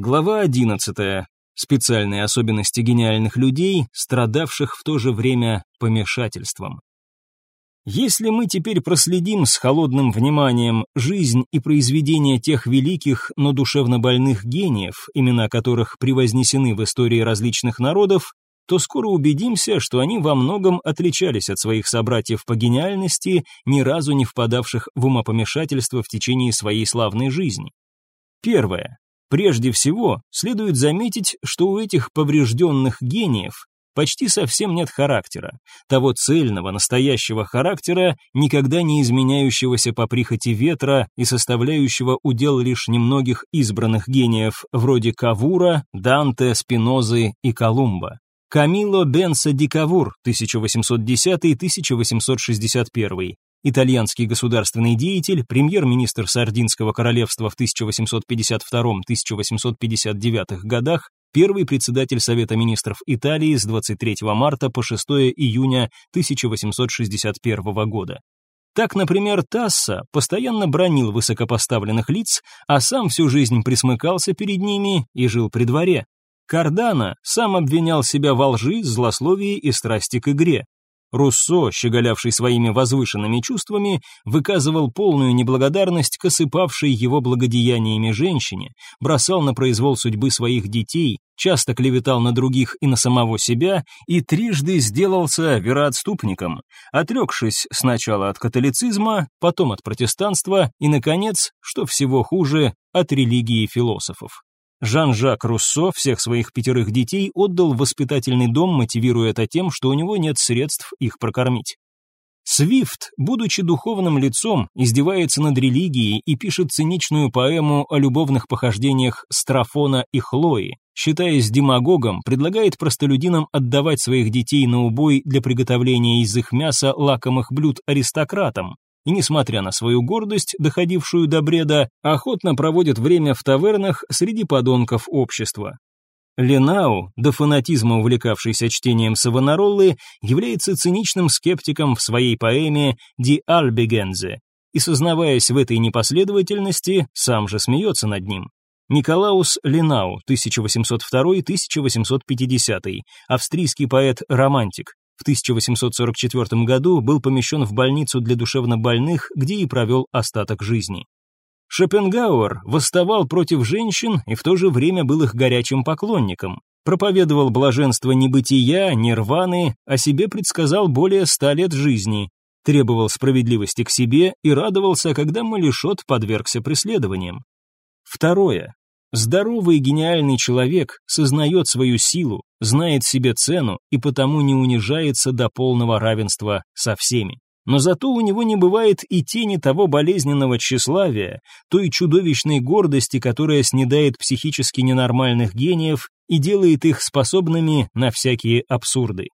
Глава 11. Специальные особенности гениальных людей, страдавших в то же время помешательством. Если мы теперь проследим с холодным вниманием жизнь и произведения тех великих, но душевно больных гениев, имена которых превознесены в истории различных народов, то скоро убедимся, что они во многом отличались от своих собратьев по гениальности, ни разу не впадавших в умопомешательство в течение своей славной жизни. Первое. Прежде всего, следует заметить, что у этих поврежденных гениев почти совсем нет характера, того цельного, настоящего характера, никогда не изменяющегося по прихоти ветра и составляющего удел лишь немногих избранных гениев, вроде Кавура, Данте, Спинозы и Колумба. Камило Бенса ди Кавур, 1810-1861, итальянский государственный деятель, премьер-министр Сардинского королевства в 1852-1859 годах, первый председатель Совета министров Италии с 23 марта по 6 июня 1861 года. Так, например, Тасса постоянно бронил высокопоставленных лиц, а сам всю жизнь присмыкался перед ними и жил при дворе. Кардана сам обвинял себя во лжи, злословии и страсти к игре. Руссо, щеголявший своими возвышенными чувствами, выказывал полную неблагодарность к осыпавшей его благодеяниями женщине, бросал на произвол судьбы своих детей, часто клеветал на других и на самого себя и трижды сделался вероотступником, отрекшись сначала от католицизма, потом от протестанства и, наконец, что всего хуже, от религии философов. Жан-Жак Руссо всех своих пятерых детей отдал в воспитательный дом, мотивируя это тем, что у него нет средств их прокормить. Свифт, будучи духовным лицом, издевается над религией и пишет циничную поэму о любовных похождениях Страфона и Хлои. Считаясь демагогом, предлагает простолюдинам отдавать своих детей на убой для приготовления из их мяса лакомых блюд аристократам, и, несмотря на свою гордость, доходившую до бреда, охотно проводит время в тавернах среди подонков общества. Ленау, до фанатизма увлекавшийся чтением Савонароллы, является циничным скептиком в своей поэме «Ди Альбегензе», и, сознаваясь в этой непоследовательности, сам же смеется над ним. Николаус Ленау, 1802-1850, австрийский поэт-романтик, в 1844 году был помещен в больницу для душевнобольных, где и провел остаток жизни. Шопенгауэр восставал против женщин и в то же время был их горячим поклонником. Проповедовал блаженство небытия, нирваны, о себе предсказал более ста лет жизни, требовал справедливости к себе и радовался, когда Малишот подвергся преследованиям. Второе. Здоровый и гениальный человек сознает свою силу, знает себе цену и потому не унижается до полного равенства со всеми. Но зато у него не бывает и тени того болезненного тщеславия, той чудовищной гордости, которая снедает психически ненормальных гениев и делает их способными на всякие абсурды.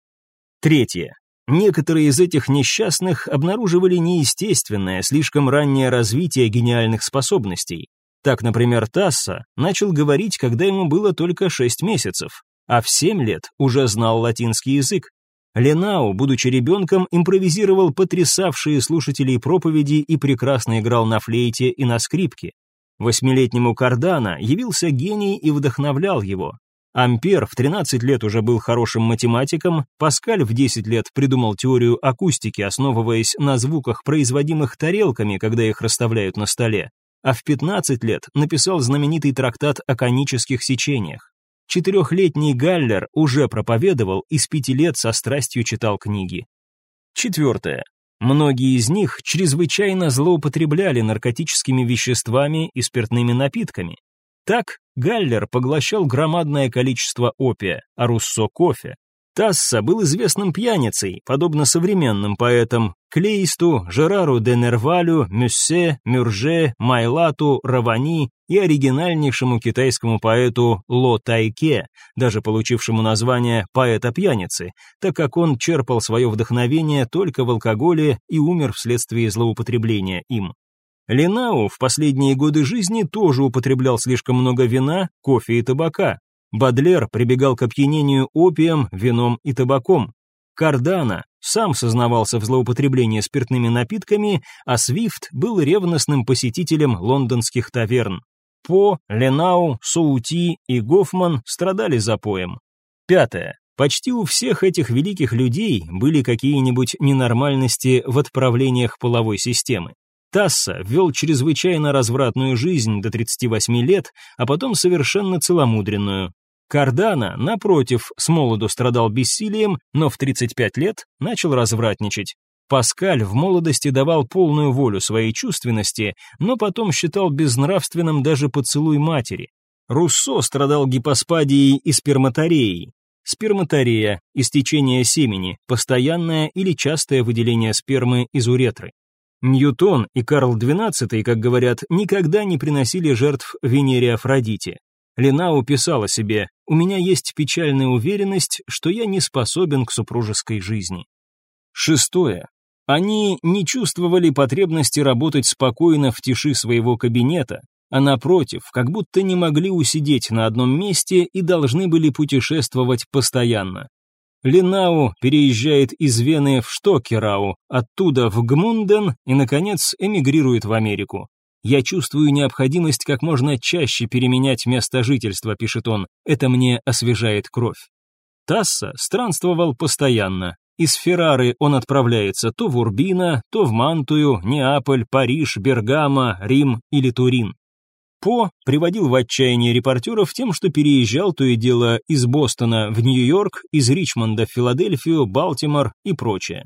Третье. Некоторые из этих несчастных обнаруживали неестественное, слишком раннее развитие гениальных способностей, так, например, Тасса начал говорить, когда ему было только 6 месяцев, а в 7 лет уже знал латинский язык. Ленау, будучи ребенком, импровизировал потрясавшие слушателей проповеди и прекрасно играл на флейте и на скрипке. Восьмилетнему Кардана явился гений и вдохновлял его. Ампер в 13 лет уже был хорошим математиком, Паскаль в 10 лет придумал теорию акустики, основываясь на звуках, производимых тарелками, когда их расставляют на столе а в 15 лет написал знаменитый трактат о конических сечениях. Четырехлетний Галлер уже проповедовал и с пяти лет со страстью читал книги. Четвертое. Многие из них чрезвычайно злоупотребляли наркотическими веществами и спиртными напитками. Так Галлер поглощал громадное количество опия, а Руссо – кофе. Тасса был известным пьяницей, подобно современным поэтам Клейсту, Жерару де Нервалю, Мюссе, Мюрже, Майлату, Равани и оригинальнейшему китайскому поэту Ло Тайке, даже получившему название «поэта-пьяницы», так как он черпал свое вдохновение только в алкоголе и умер вследствие злоупотребления им. Ленау в последние годы жизни тоже употреблял слишком много вина, кофе и табака, Бадлер прибегал к опьянению опием, вином и табаком. Кардана сам сознавался в злоупотреблении спиртными напитками, а Свифт был ревностным посетителем лондонских таверн. По, Ленау, Соути и Гофман страдали запоем. Пятое. Почти у всех этих великих людей были какие-нибудь ненормальности в отправлениях половой системы. Тасса вел чрезвычайно развратную жизнь до 38 лет, а потом совершенно целомудренную. Кардана, напротив, с молоду страдал бессилием, но в 35 лет начал развратничать. Паскаль в молодости давал полную волю своей чувственности, но потом считал безнравственным даже поцелуй матери. Руссо страдал гипоспадией и сперматореей. Сперматорея – истечение семени, постоянное или частое выделение спермы из уретры. Ньютон и Карл XII, как говорят, никогда не приносили жертв Венере Афродите. Ленау писала себе «У меня есть печальная уверенность, что я не способен к супружеской жизни». Шестое. Они не чувствовали потребности работать спокойно в тиши своего кабинета, а напротив, как будто не могли усидеть на одном месте и должны были путешествовать постоянно. Ленау переезжает из Вены в Штокерау, оттуда в Гмунден и, наконец, эмигрирует в Америку. «Я чувствую необходимость как можно чаще переменять место жительства», пишет он, «это мне освежает кровь». Тасса странствовал постоянно. Из Феррары он отправляется то в Урбино, то в Мантую, Неаполь, Париж, Бергамо, Рим или Турин. По приводил в отчаяние репортеров тем, что переезжал то и дело из Бостона в Нью-Йорк, из Ричмонда в Филадельфию, Балтимор и прочее.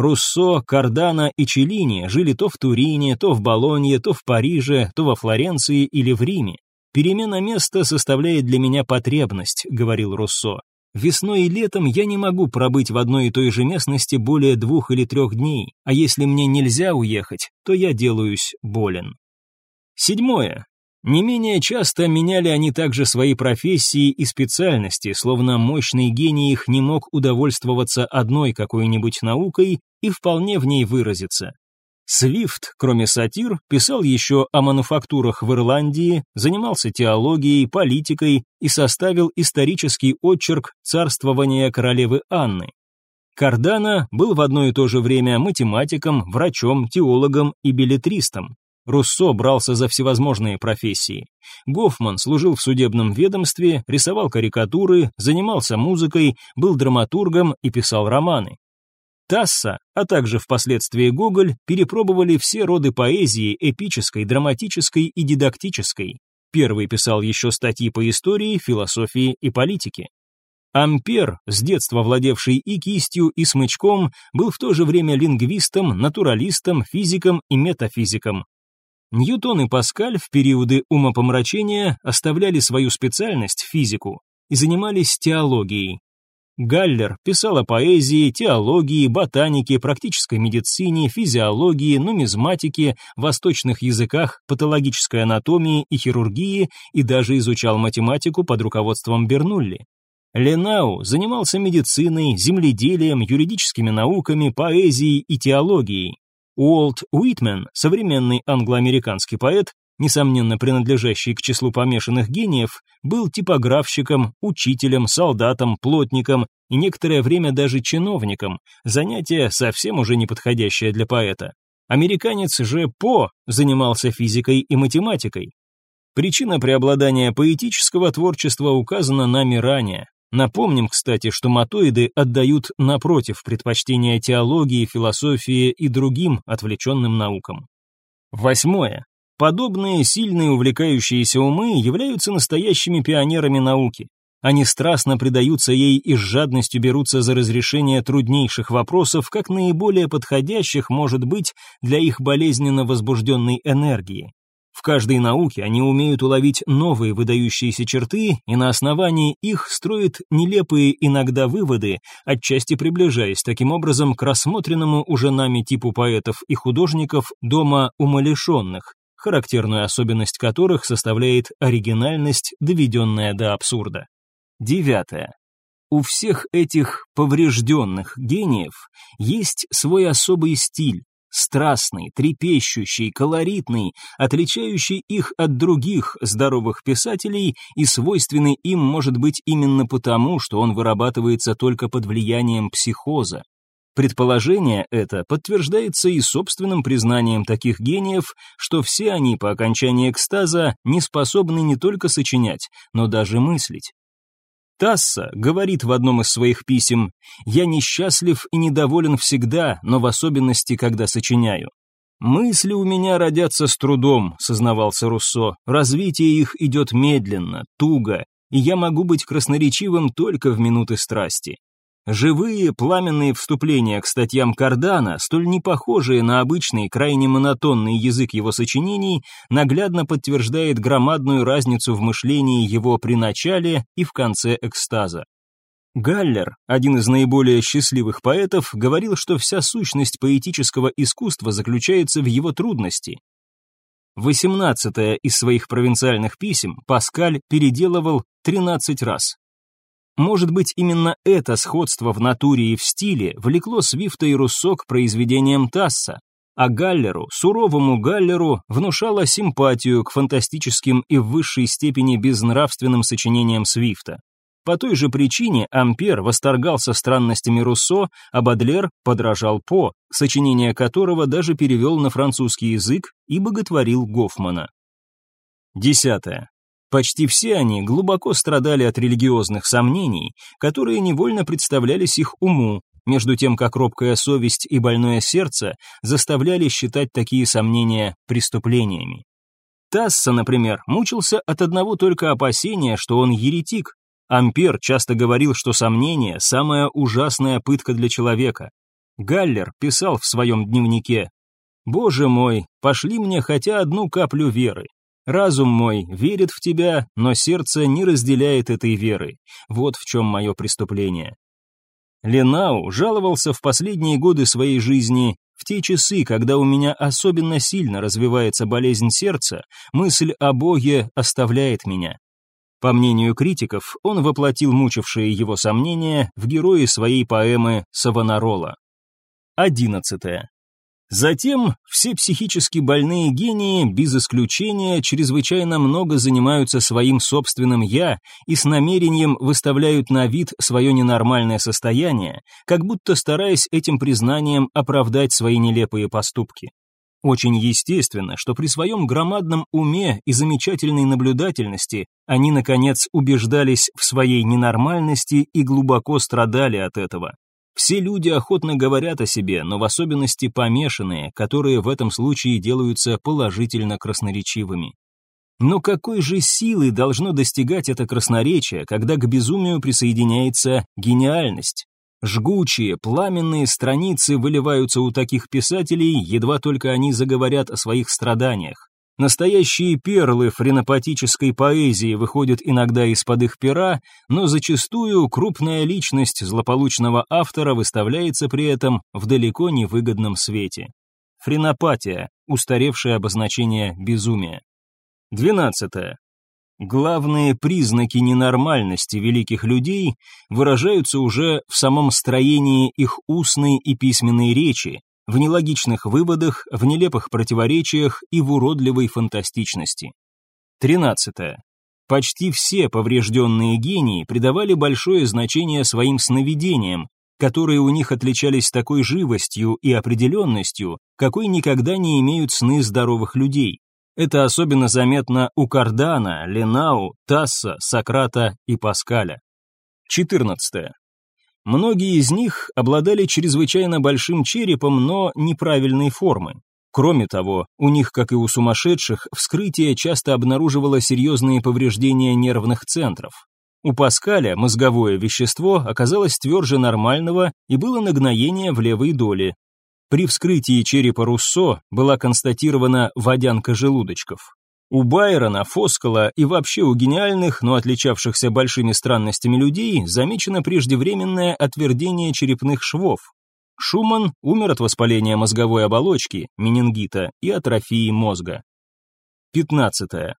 Руссо, Кардана и Челлини жили то в Турине, то в Болонье, то в Париже, то во Флоренции или в Риме. «Перемена места составляет для меня потребность», — говорил Руссо. «Весной и летом я не могу пробыть в одной и той же местности более двух или трех дней, а если мне нельзя уехать, то я делаюсь болен». Седьмое. Не менее часто меняли они также свои профессии и специальности, словно мощный гений их не мог удовольствоваться одной какой-нибудь наукой и вполне в ней выразиться. Свифт, кроме сатир, писал еще о мануфактурах в Ирландии, занимался теологией, политикой и составил исторический очерк царствования королевы Анны. Кардана был в одно и то же время математиком, врачом, теологом и билетристом. Руссо брался за всевозможные профессии. Гофман служил в судебном ведомстве, рисовал карикатуры, занимался музыкой, был драматургом и писал романы. Тасса, а также впоследствии Гоголь, перепробовали все роды поэзии, эпической, драматической и дидактической. Первый писал еще статьи по истории, философии и политике. Ампер, с детства владевший и кистью, и смычком, был в то же время лингвистом, натуралистом, физиком и метафизиком. Ньютон и Паскаль в периоды умопомрачения оставляли свою специальность, физику, и занимались теологией. Галлер писал о поэзии, теологии, ботанике, практической медицине, физиологии, нумизматике, восточных языках, патологической анатомии и хирургии и даже изучал математику под руководством Бернулли. Ленау занимался медициной, земледелием, юридическими науками, поэзией и теологией. Уолт Уитмен, современный англо-американский поэт, несомненно принадлежащий к числу помешанных гениев, был типографщиком, учителем, солдатом, плотником и некоторое время даже чиновником, занятие совсем уже не подходящее для поэта. Американец же По занимался физикой и математикой. Причина преобладания поэтического творчества указана нами ранее. Напомним, кстати, что матоиды отдают напротив предпочтение теологии, философии и другим отвлеченным наукам. Восьмое. Подобные сильные увлекающиеся умы являются настоящими пионерами науки. Они страстно предаются ей и с жадностью берутся за разрешение труднейших вопросов, как наиболее подходящих, может быть, для их болезненно возбужденной энергии. В каждой науке они умеют уловить новые выдающиеся черты и на основании их строят нелепые иногда выводы, отчасти приближаясь таким образом к рассмотренному уже нами типу поэтов и художников дома умалишенных, характерную особенность которых составляет оригинальность, доведенная до абсурда. Девятое. У всех этих поврежденных гениев есть свой особый стиль, страстный, трепещущий, колоритный, отличающий их от других здоровых писателей и свойственный им может быть именно потому, что он вырабатывается только под влиянием психоза. Предположение это подтверждается и собственным признанием таких гениев, что все они по окончании экстаза не способны не только сочинять, но даже мыслить. Тасса говорит в одном из своих писем «Я несчастлив и недоволен всегда, но в особенности, когда сочиняю». «Мысли у меня родятся с трудом», — сознавался Руссо, «развитие их идет медленно, туго, и я могу быть красноречивым только в минуты страсти. Живые, пламенные вступления к статьям Кардана, столь не похожие на обычный, крайне монотонный язык его сочинений, наглядно подтверждает громадную разницу в мышлении его при начале и в конце экстаза. Галлер, один из наиболее счастливых поэтов, говорил, что вся сущность поэтического искусства заключается в его трудности. Восемнадцатое из своих провинциальных писем Паскаль переделывал 13 раз. Может быть, именно это сходство в натуре и в стиле влекло Свифта и Руссо к произведениям Тасса, а Галлеру, суровому Галлеру, внушало симпатию к фантастическим и в высшей степени безнравственным сочинениям Свифта. По той же причине Ампер восторгался странностями Руссо, а Бадлер подражал По, сочинение которого даже перевел на французский язык и боготворил Гофмана. Десятое. Почти все они глубоко страдали от религиозных сомнений, которые невольно представлялись их уму, между тем как робкая совесть и больное сердце заставляли считать такие сомнения преступлениями. Тасса, например, мучился от одного только опасения, что он еретик. Ампер часто говорил, что сомнение – самая ужасная пытка для человека. Галлер писал в своем дневнике «Боже мой, пошли мне хотя одну каплю веры, Разум мой верит в тебя, но сердце не разделяет этой веры. Вот в чем мое преступление. Ленау жаловался в последние годы своей жизни в те часы, когда у меня особенно сильно развивается болезнь сердца, мысль о Боге оставляет меня. По мнению критиков, он воплотил мучившие его сомнения в герои своей поэмы Савонарола. Одиннадцатое. Затем все психически больные гении, без исключения, чрезвычайно много занимаются своим собственным «я» и с намерением выставляют на вид свое ненормальное состояние, как будто стараясь этим признанием оправдать свои нелепые поступки. Очень естественно, что при своем громадном уме и замечательной наблюдательности они, наконец, убеждались в своей ненормальности и глубоко страдали от этого. Все люди охотно говорят о себе, но в особенности помешанные, которые в этом случае делаются положительно красноречивыми. Но какой же силы должно достигать это красноречие, когда к безумию присоединяется гениальность? Жгучие, пламенные страницы выливаются у таких писателей, едва только они заговорят о своих страданиях. Настоящие перлы френопатической поэзии выходят иногда из-под их пера, но зачастую крупная личность злополучного автора выставляется при этом в далеко невыгодном свете. Френопатия – устаревшее обозначение безумия. 12. Главные признаки ненормальности великих людей выражаются уже в самом строении их устной и письменной речи, в нелогичных выводах, в нелепых противоречиях и в уродливой фантастичности. 13. Почти все поврежденные гении придавали большое значение своим сновидениям, которые у них отличались такой живостью и определенностью, какой никогда не имеют сны здоровых людей. Это особенно заметно у Кардана, Ленау, Тасса, Сократа и Паскаля. 14. Многие из них обладали чрезвычайно большим черепом, но неправильной формы. Кроме того, у них, как и у сумасшедших, вскрытие часто обнаруживало серьезные повреждения нервных центров. У Паскаля мозговое вещество оказалось тверже нормального и было нагноение в левой доле. При вскрытии черепа Руссо была констатирована водянка желудочков. У Байрона, Фоскала и вообще у гениальных, но отличавшихся большими странностями людей замечено преждевременное отвердение черепных швов. Шуман умер от воспаления мозговой оболочки, менингита и атрофии мозга. 15.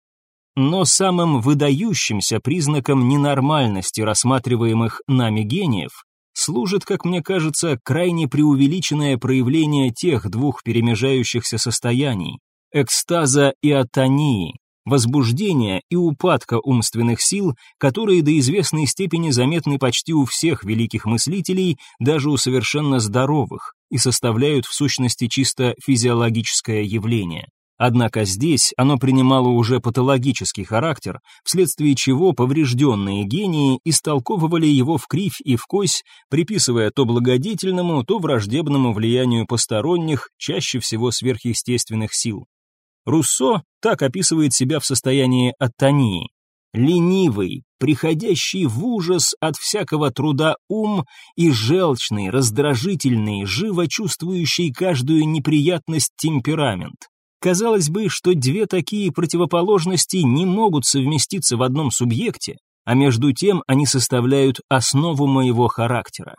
Но самым выдающимся признаком ненормальности рассматриваемых нами гениев служит, как мне кажется, крайне преувеличенное проявление тех двух перемежающихся состояний экстаза и атонии, возбуждения и упадка умственных сил, которые до известной степени заметны почти у всех великих мыслителей, даже у совершенно здоровых, и составляют в сущности чисто физиологическое явление. Однако здесь оно принимало уже патологический характер, вследствие чего поврежденные гении истолковывали его в кривь и в кось, приписывая то благодетельному, то враждебному влиянию посторонних, чаще всего сверхъестественных сил. Руссо так описывает себя в состоянии аттонии. Ленивый, приходящий в ужас от всякого труда ум и желчный, раздражительный, живо чувствующий каждую неприятность темперамент. Казалось бы, что две такие противоположности не могут совместиться в одном субъекте, а между тем они составляют основу моего характера.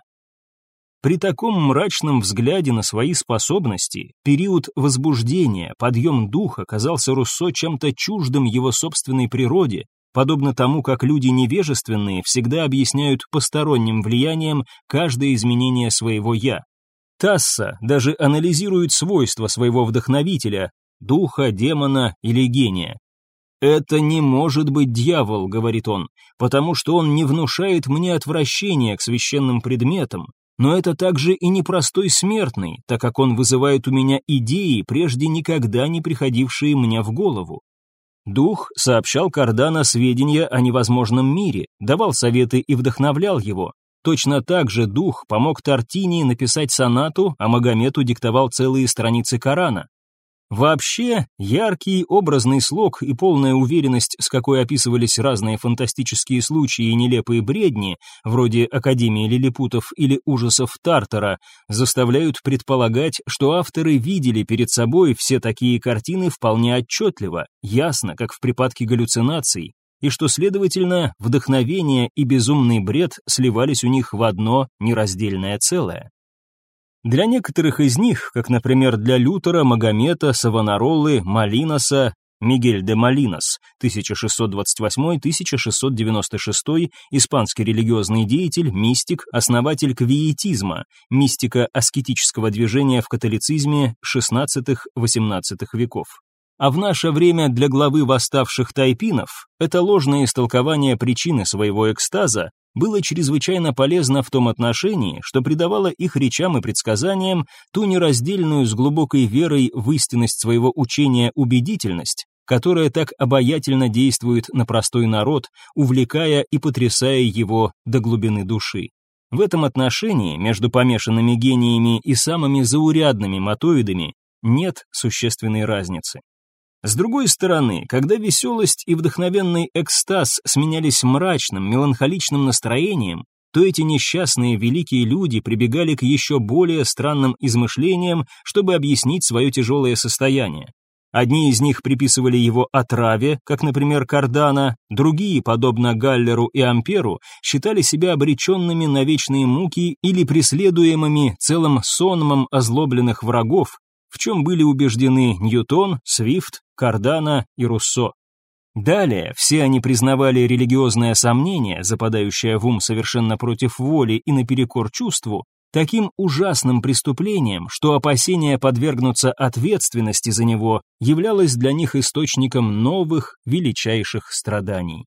При таком мрачном взгляде на свои способности, период возбуждения, подъем духа казался Руссо чем-то чуждым его собственной природе, подобно тому, как люди невежественные всегда объясняют посторонним влиянием каждое изменение своего «я». Тасса даже анализирует свойства своего вдохновителя, духа, демона или гения. «Это не может быть дьявол», — говорит он, «потому что он не внушает мне отвращения к священным предметам, но это также и непростой смертный, так как он вызывает у меня идеи, прежде никогда не приходившие мне в голову. Дух сообщал Кардана сведения о невозможном мире, давал советы и вдохновлял его. Точно так же дух помог Тартини написать сонату, а Магомету диктовал целые страницы Корана. Вообще, яркий образный слог и полная уверенность, с какой описывались разные фантастические случаи и нелепые бредни, вроде Академии лилипутов или ужасов Тартара, заставляют предполагать, что авторы видели перед собой все такие картины вполне отчетливо, ясно, как в припадке галлюцинаций, и что, следовательно, вдохновение и безумный бред сливались у них в одно нераздельное целое. Для некоторых из них, как, например, для Лютера, Магомета, Савонаролы, Малиноса, Мигель де Малинос, 1628-1696, испанский религиозный деятель, мистик, основатель квиетизма, мистика аскетического движения в католицизме XVI-XVIII веков. А в наше время для главы восставших тайпинов это ложное истолкование причины своего экстаза было чрезвычайно полезно в том отношении, что придавало их речам и предсказаниям ту нераздельную с глубокой верой в истинность своего учения убедительность, которая так обаятельно действует на простой народ, увлекая и потрясая его до глубины души. В этом отношении между помешанными гениями и самыми заурядными матоидами нет существенной разницы. С другой стороны, когда веселость и вдохновенный экстаз сменялись мрачным, меланхоличным настроением, то эти несчастные великие люди прибегали к еще более странным измышлениям, чтобы объяснить свое тяжелое состояние. Одни из них приписывали его отраве, как, например, Кардана, другие, подобно Галлеру и Амперу, считали себя обреченными на вечные муки или преследуемыми целым сонмом озлобленных врагов, в чем были убеждены Ньютон, Свифт, Кардана и Руссо. Далее все они признавали религиозное сомнение, западающее в ум совершенно против воли и наперекор чувству, таким ужасным преступлением, что опасение подвергнуться ответственности за него являлось для них источником новых величайших страданий.